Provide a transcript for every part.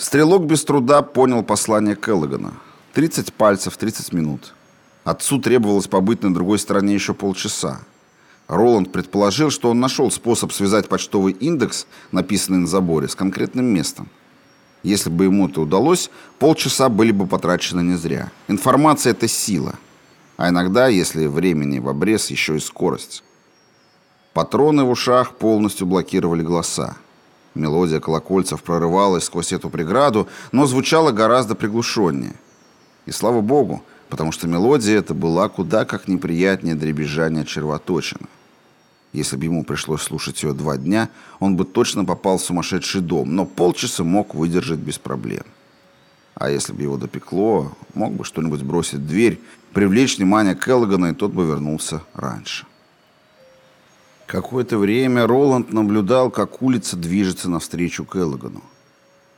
Стрелок без труда понял послание Келлогана. 30 пальцев, 30 минут. Отцу требовалось побыть на другой стороне еще полчаса. Роланд предположил, что он нашел способ связать почтовый индекс, написанный на заборе, с конкретным местом. Если бы ему это удалось, полчаса были бы потрачены не зря. Информация – это сила. А иногда, если времени в обрез, еще и скорость. Патроны в ушах полностью блокировали голоса. Мелодия колокольцев прорывалась сквозь эту преграду, но звучала гораздо приглушеннее. И слава богу, потому что мелодия эта была куда как неприятнее дребезжания червоточина. Если бы ему пришлось слушать ее два дня, он бы точно попал в сумасшедший дом, но полчаса мог выдержать без проблем. А если бы его допекло, мог бы что-нибудь бросить в дверь, привлечь внимание Келлогана, и тот бы вернулся раньше. Какое-то время Роланд наблюдал, как улица движется навстречу Келлогану.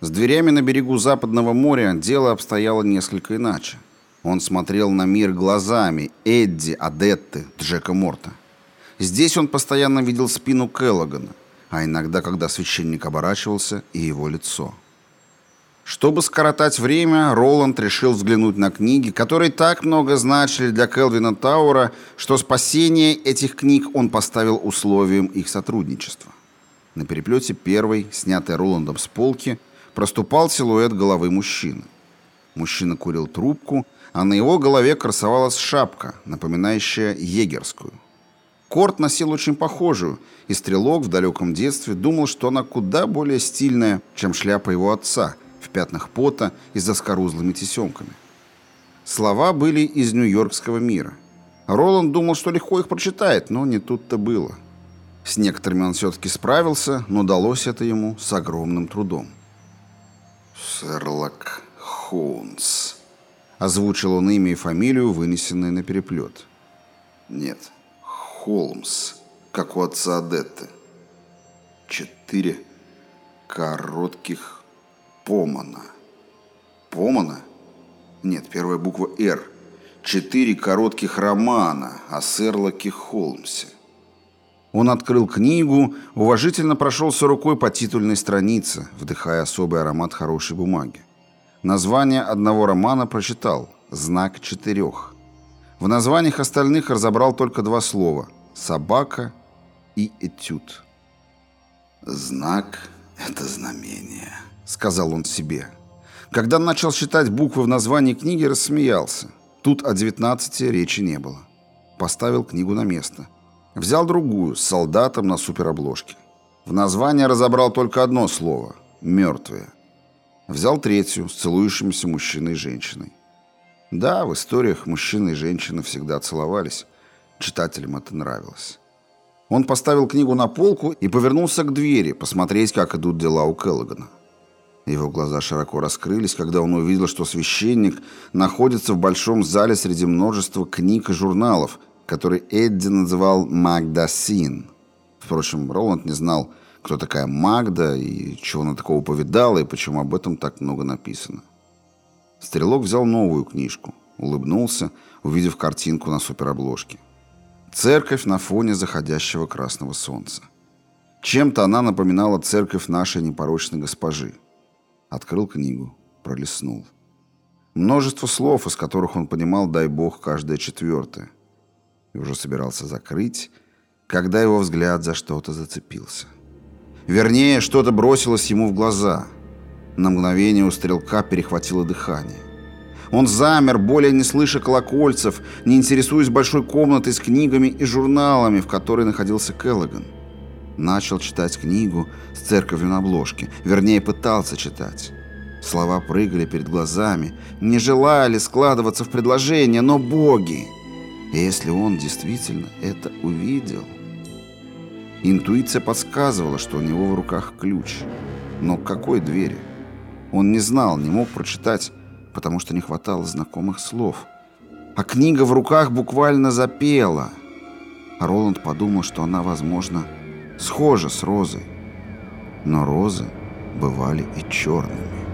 С дверями на берегу Западного моря дело обстояло несколько иначе. Он смотрел на мир глазами Эдди, Адетты, Джека Морта. Здесь он постоянно видел спину Келлогана, а иногда, когда священник оборачивался, и его лицо. Чтобы скоротать время, Роланд решил взглянуть на книги, которые так много значили для Келвина Таура, что спасение этих книг он поставил условием их сотрудничества. На переплете первой, снятой Роландом с полки, проступал силуэт головы мужчины. Мужчина курил трубку, а на его голове красовалась шапка, напоминающая егерскую. Корт носил очень похожую, и стрелок в далеком детстве думал, что она куда более стильная, чем шляпа его отца, пятнах пота и за скорузлыми тесемками. Слова были из нью-йоркского мира. Роланд думал, что легко их прочитает, но не тут-то было. С некоторыми он все-таки справился, но далось это ему с огромным трудом. «Шерлок Холмс», — озвучил он имя и фамилию, вынесенные на переплет. «Нет, Холмс, как у отца Адетты. Четыре коротких помана. Помана? Нет, первая буква «Р». Четыре коротких романа о Серлоке Холмсе. Он открыл книгу, уважительно прошелся рукой по титульной странице, вдыхая особый аромат хорошей бумаги. Название одного романа прочитал «Знак четырех». В названиях остальных разобрал только два слова «собака» и «этюд». «Знак — это знамение», — сказал он себе. Когда начал считать буквы в названии книги, рассмеялся. Тут о 19 речи не было. Поставил книгу на место. Взял другую, с солдатом на суперобложке. В названии разобрал только одно слово — «мертвые». Взял третью, с целующимися мужчиной и женщиной. Да, в историях мужчины и женщины всегда целовались. Читателям это нравилось. Он поставил книгу на полку и повернулся к двери, посмотреть, как идут дела у Келлогана. Его глаза широко раскрылись, когда он увидел, что священник находится в большом зале среди множества книг и журналов, которые Эдди называл «Магдасин». Впрочем, Роланд не знал, кто такая Магда и чего она такого повидала, и почему об этом так много написано. Стрелок взял новую книжку, улыбнулся, увидев картинку на суперобложке. Церковь на фоне заходящего красного солнца. Чем-то она напоминала церковь нашей непорочной госпожи. Открыл книгу, пролистнул. Множество слов, из которых он понимал, дай бог, каждое четвертое. И уже собирался закрыть, когда его взгляд за что-то зацепился. Вернее, что-то бросилось ему в глаза — на мгновение у стрелка перехватило дыхание. Он замер, более не слыша колокольцев, не интересуясь большой комнатой с книгами и журналами, в которой находился Келлоган. Начал читать книгу с церковью на обложке, вернее, пытался читать. Слова прыгали перед глазами, не желали складываться в предложение, но боги! Если он действительно это увидел... Интуиция подсказывала, что у него в руках ключ. Но к какой двери? Он не знал, не мог прочитать, потому что не хватало знакомых слов. А книга в руках буквально запела. Роланд подумал, что она, возможно, схожа с розой. Но розы бывали и черными.